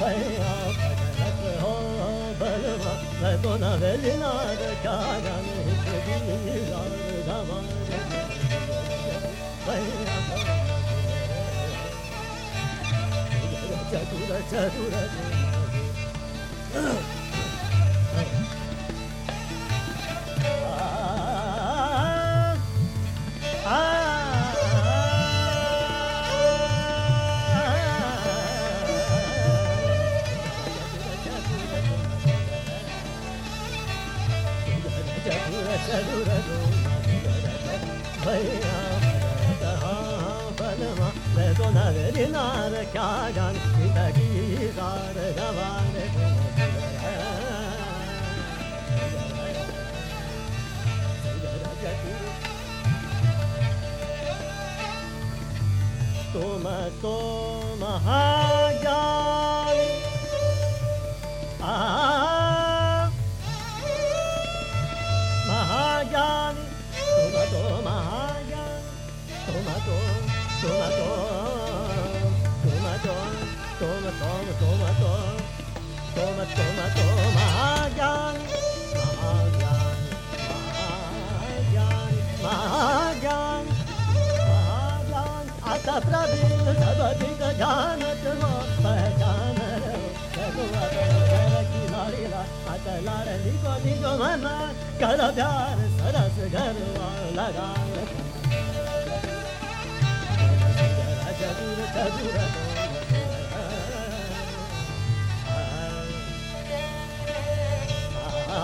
Bhajarat ho balva Ladona velina da chagan Hikadi Radhamare Hey, तुम तो महाज्ञानी आ तुम तुम तुम तुम तुम तो महाज्ञानी महाज्ञानी महाज्ञानी महाज्ञानी महाज्ञान आता प्रवीण सब दिग जानत हो पहचान की लाड़ीला को निजो मना कर प्यार सरस घर लगा चतुर चतुर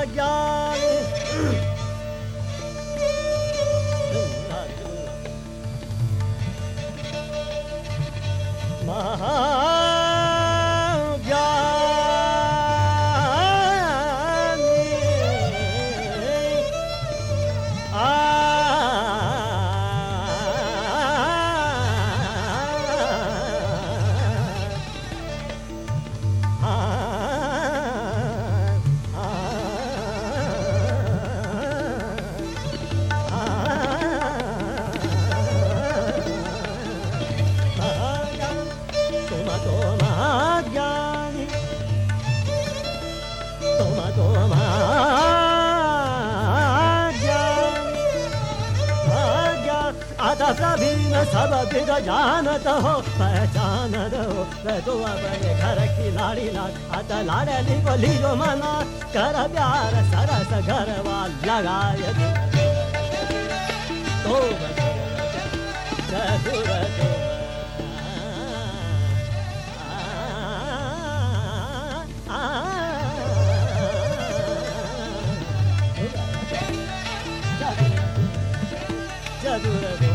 प्रवीण सब विद जानत हो पहचान दो तो अपने घर की लाड़ी लाल अत लाड़ली को लियो मना। कर प्यार सरस घर वाल लगाए तो। चतुर तो चतुर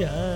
যায়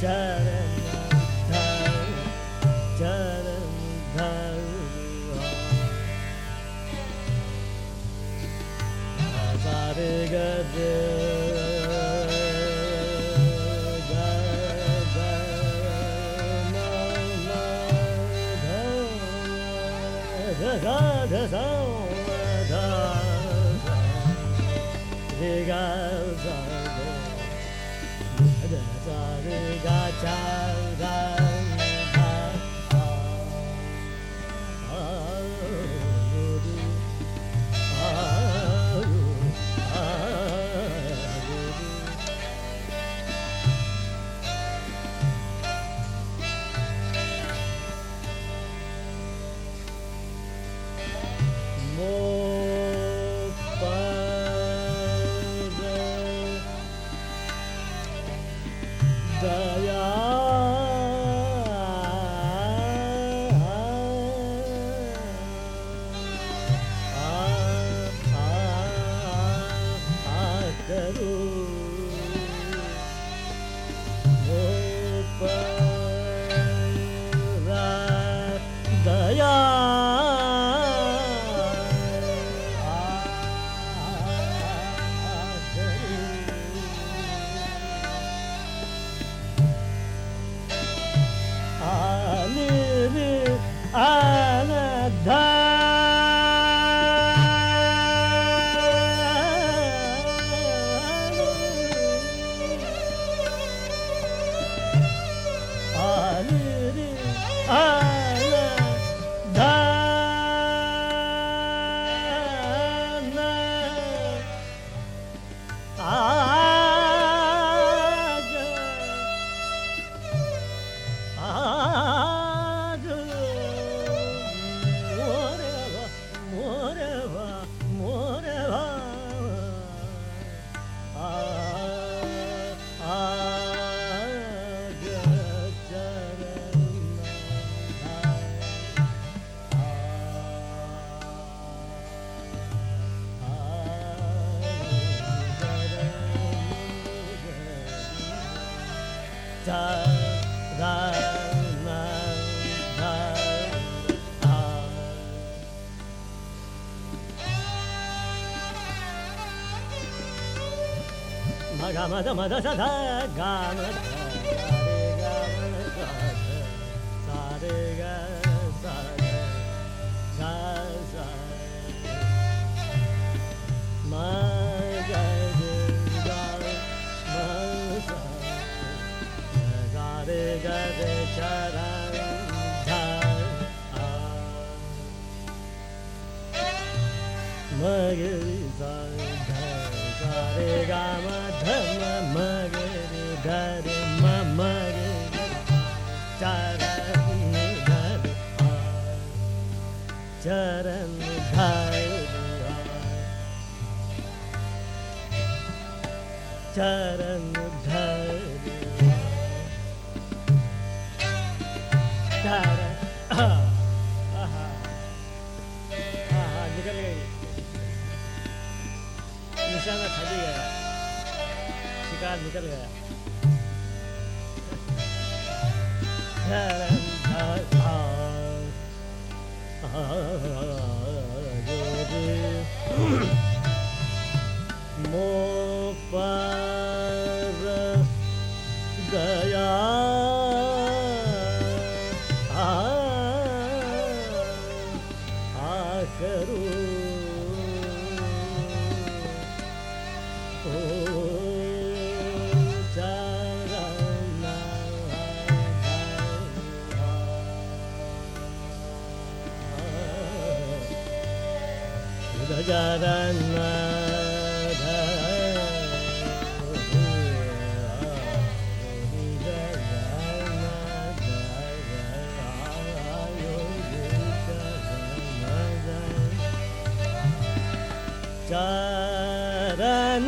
God. da da ma da ma da sa da ga ma da re ga sa re ga sa da ga sa ma ga re ga ma sa ga re ga re cha ra dha a ma ga re sa da sa re ga ma चरण धर चरण निकल गई निशाना खड़ी गया शिकार निकल गया चरण धर आ, चरण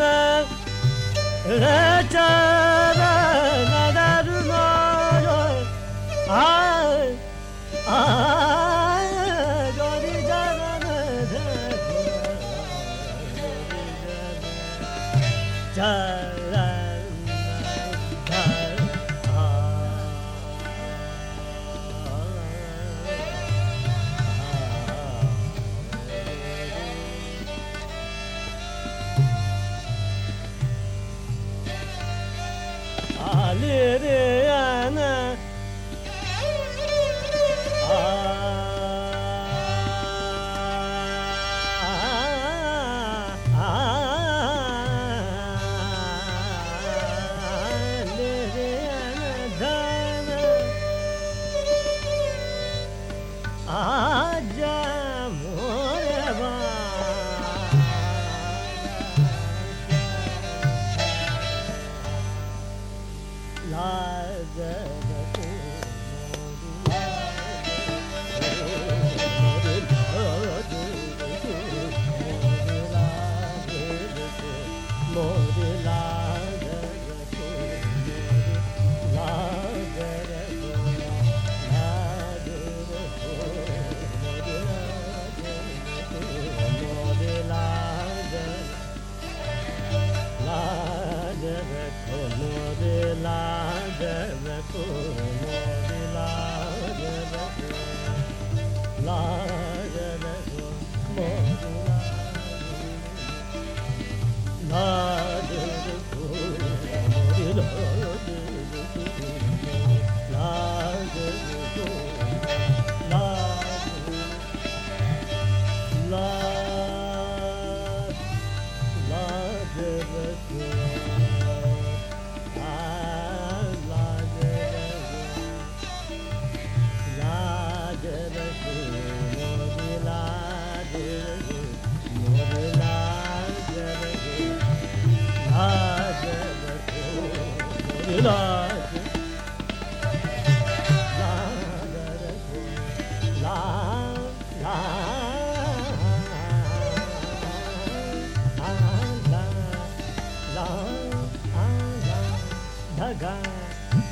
ధగా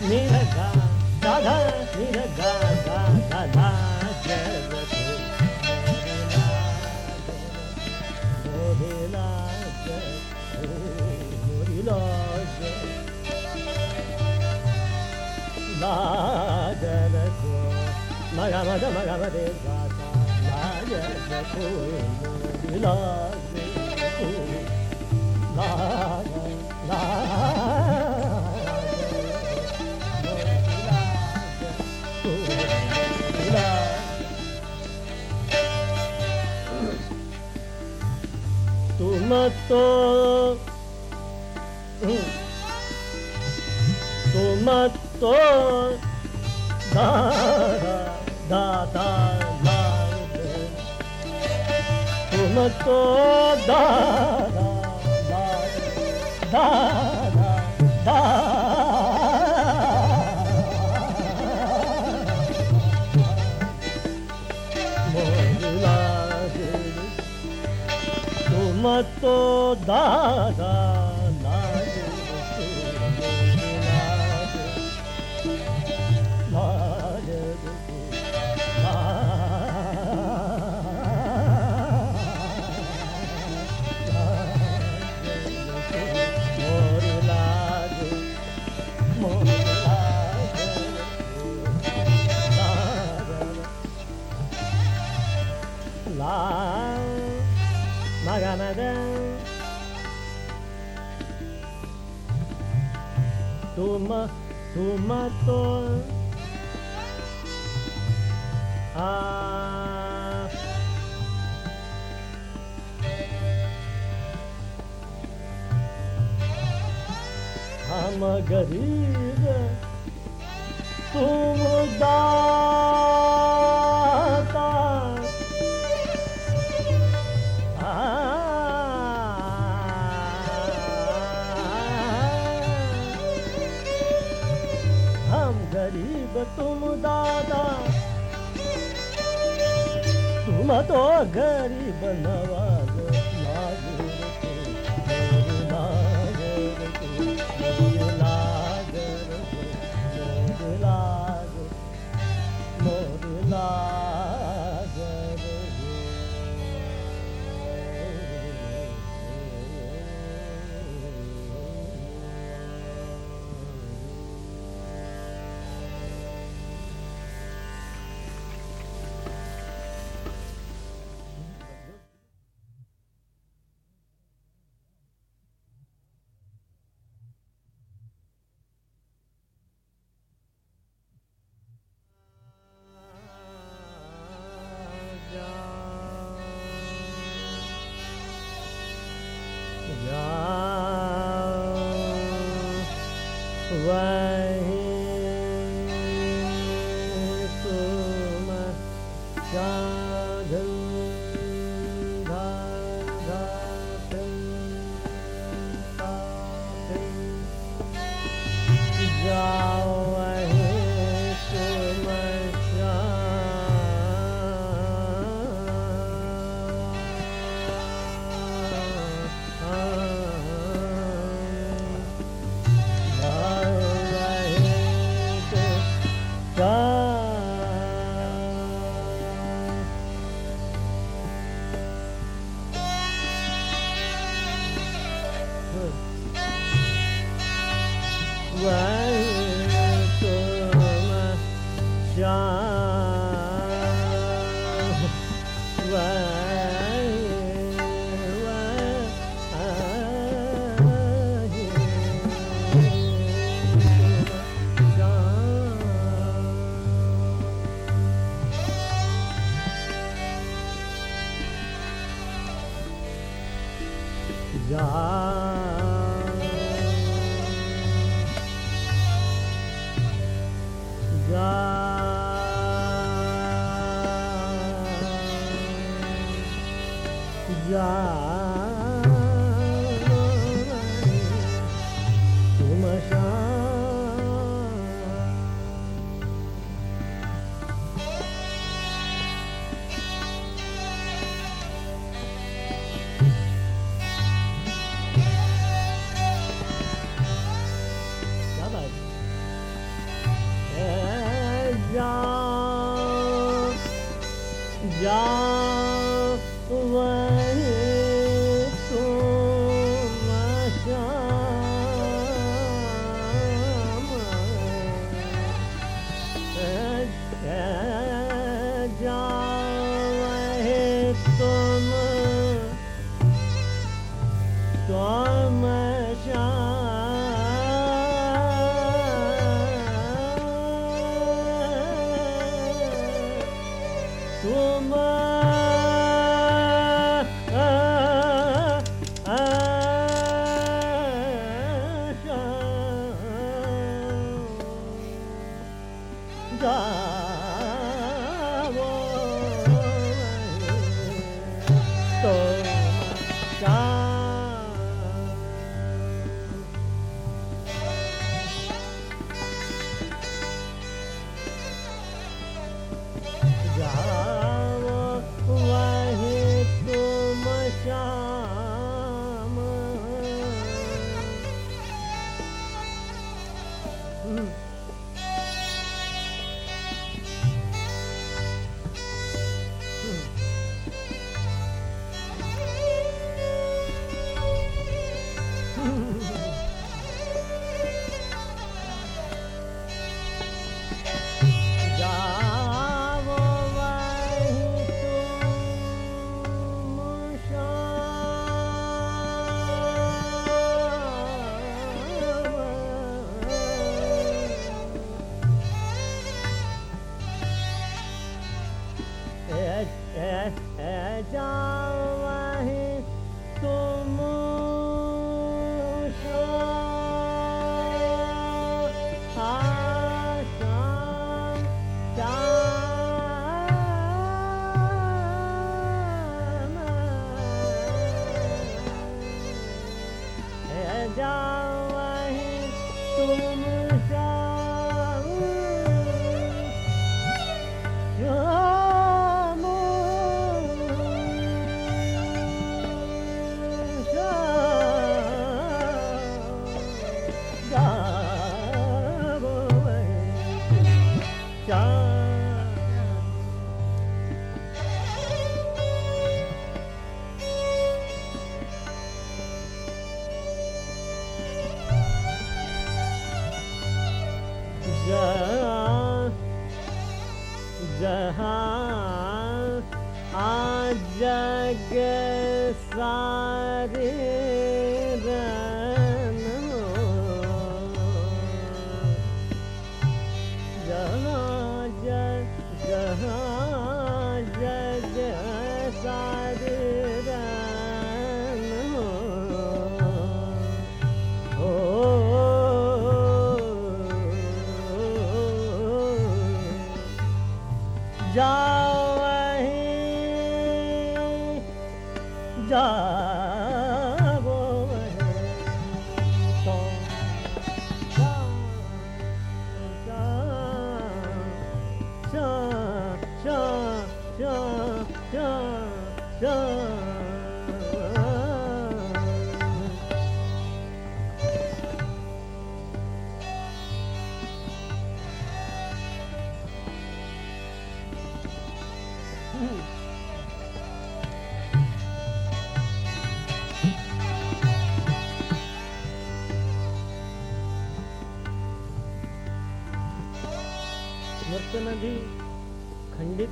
నిరగా దాధా నిరగా దాధా జగతు మోహిలా మోహిలా లాగరకు మగమద మగమదే గాత లాగరకు మోహిలా లాగ లాగ মতো তোমার তো দাদা দাদা তোমার তো দাদা দাদা দাদা ಮತ್ತೋ ದಾದಾ Senator Wow. Yeah. God. Amen.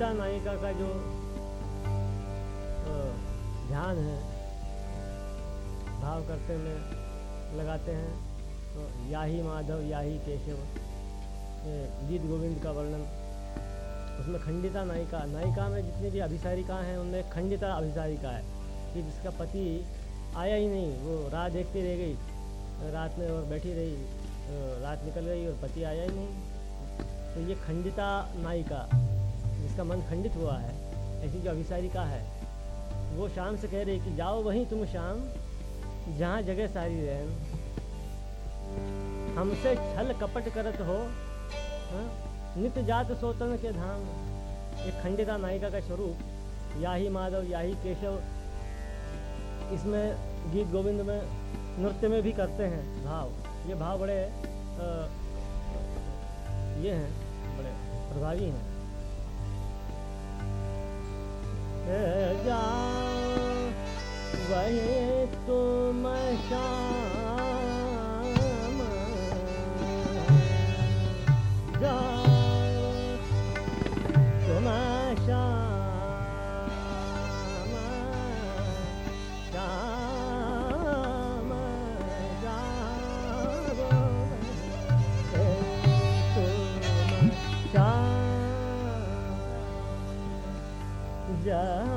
खंडिता नायिका का जो ध्यान है, भाव करते में लगाते हैं तो याही माधव, याही केशव गीत गोविंद का वर्णन। उसमें खंडिता नायिका नायिका में जितनी भी अभिसारिका हैं, उनमें खंडिता अभिसारिका है, कि जिसका पति आया ही नहीं, वो राह देखती रह गई, रात में और बैठी रही रात निकल गई और पति आया ही नहीं। तो ये खंडिता नायिका जिसका मन खंडित हुआ है। ऐसी जो अभिसारिका है वो शाम से कह रही कि जाओ वहीं तुम शाम जहाँ जगह सारी रहन। हमसे छल कपट करत हो हाँ? नित्य जात सोतन के धाम। एक खंडिता नायिका का स्वरूप याही माधव याही केशव इसमें गीत गोविंद में नृत्य में भी करते हैं। भाव ये भाव बड़े आ, ये हैं बड़े प्रभावी हैं। कहे तुम शाम जाओ तुम शाम शाम तुम शाम जाओ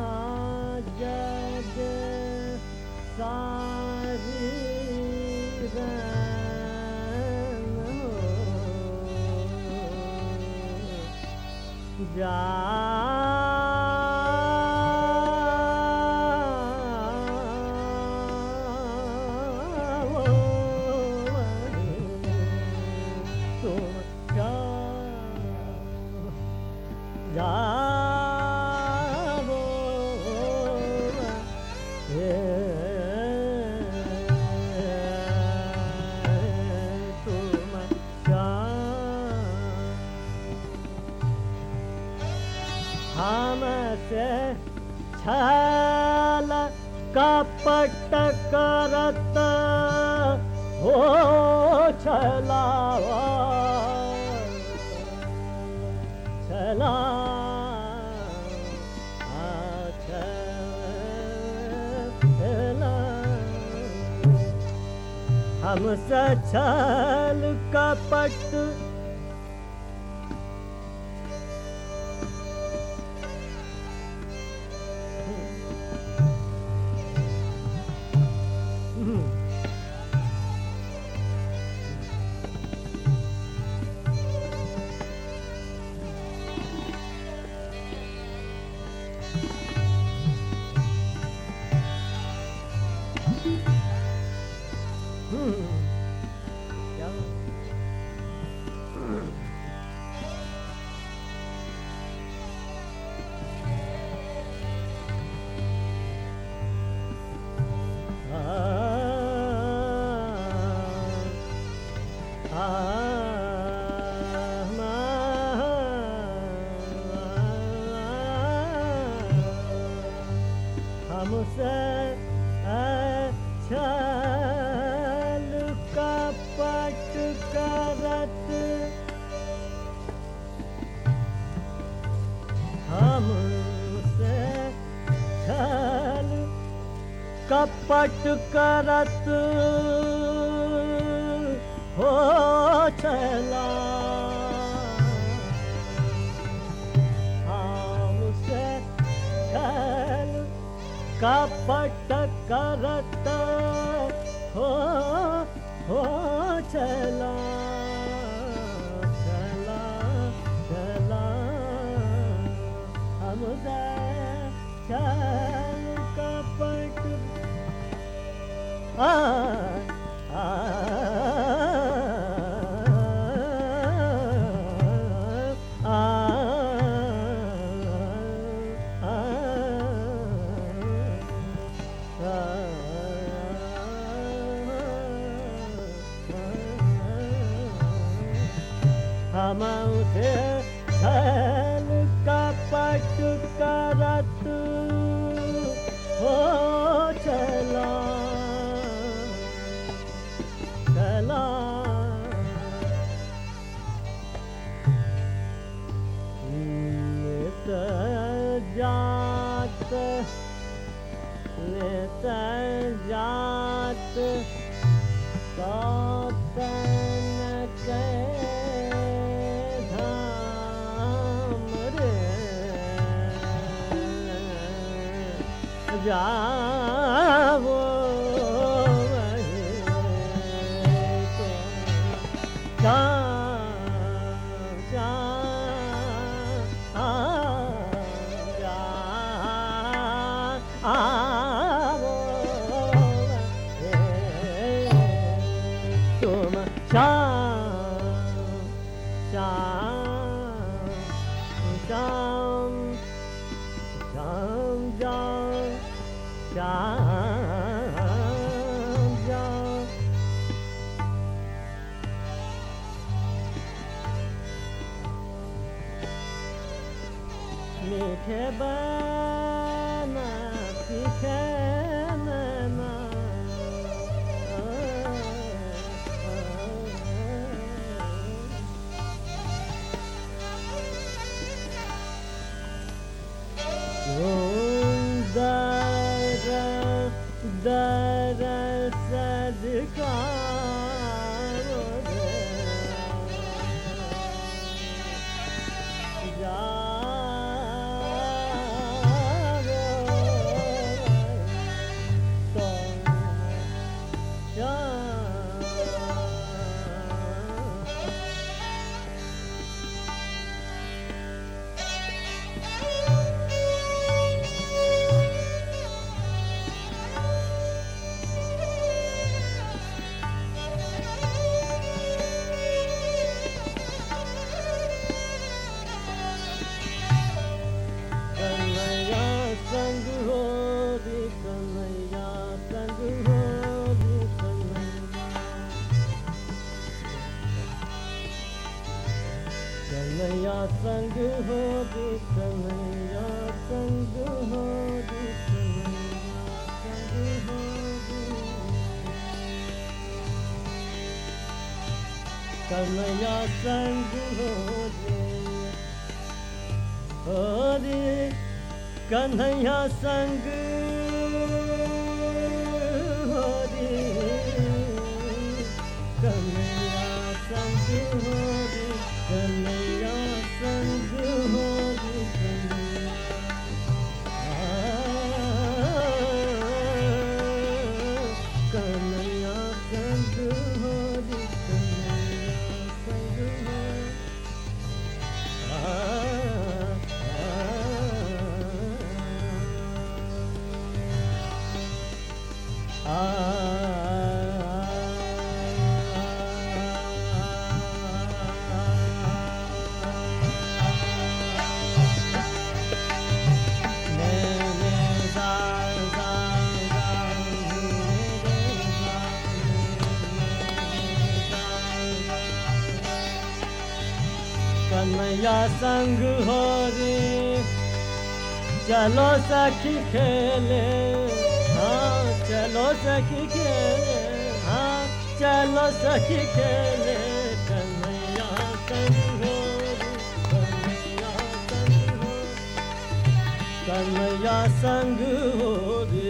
然。हम सचल कपट पट हो हो चला चला चला। हम चल कपट। आ। कन्हैया संग हो रे हो रे कन्हैया संग हो कन्हैया संग हो रे चलो सखी खेले। हाँ चलो सखी खेले। हाँ चलो सखी खेले। कन्हैया संग हो कन्हैया संग हो रे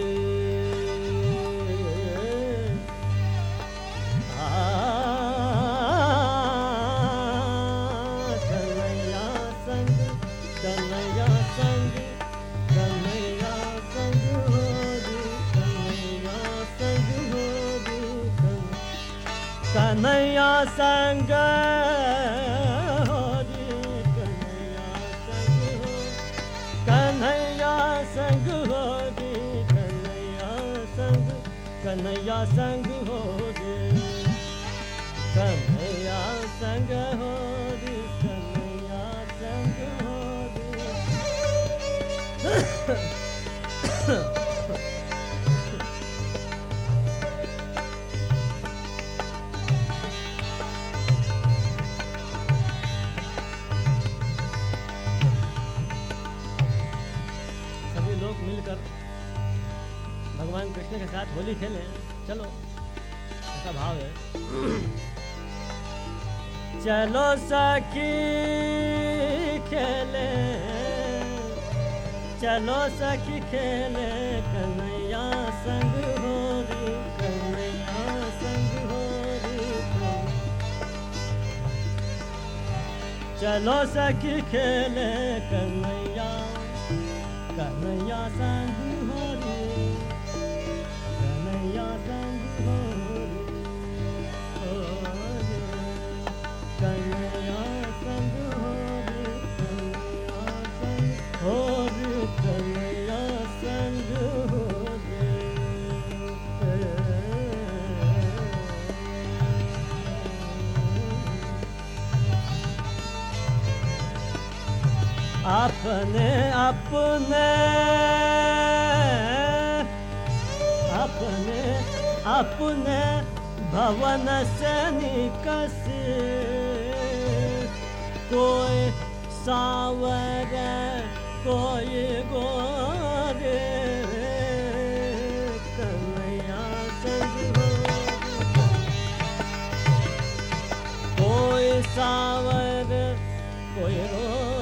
संग हो रे कन्हैया संग। हो कन्हैया संग हो रे कन्हैया संग। कन्हैया संग हो रे कन्हैया संग हो रे कन्हैया संग हो सभी कृष्ण के साथ होली खेले चलो, ऐसा भाव है। चलो सखी, खेले चलो सखी, खेले कन्हैया संग हो चलो सखी, खेले कन्हैया कन्हैया संग अपने अपने अपने अपने भवन से निकस। कोई सावर, कोई गोरे, कन्हैया कोई सावर, कोई रोरे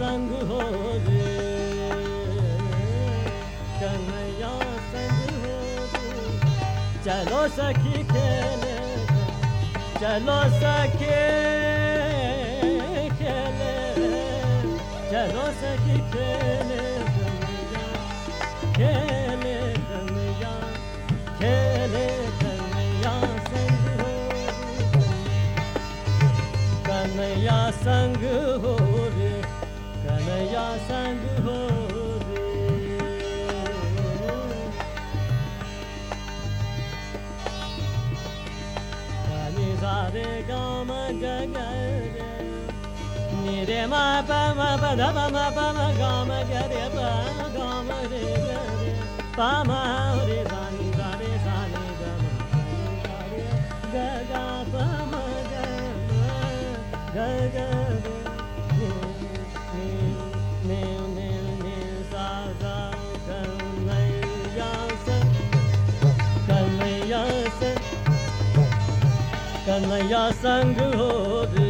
संग हो रे, कन्हैया संग हो रे। चलो सखी खेले चलो सखी खेले चलो सखी खेले खेले कन्हैया खेले कन्हैया संग हो। कन्हैया संग हो रे गे सारे गा मग निरे पदा पाम गरे प गाम गरे सारी गा रे गगा पगा कन्हैया संग हो रे।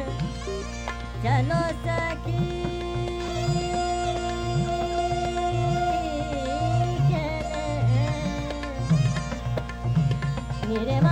चलो सखी खेले मेरे माँ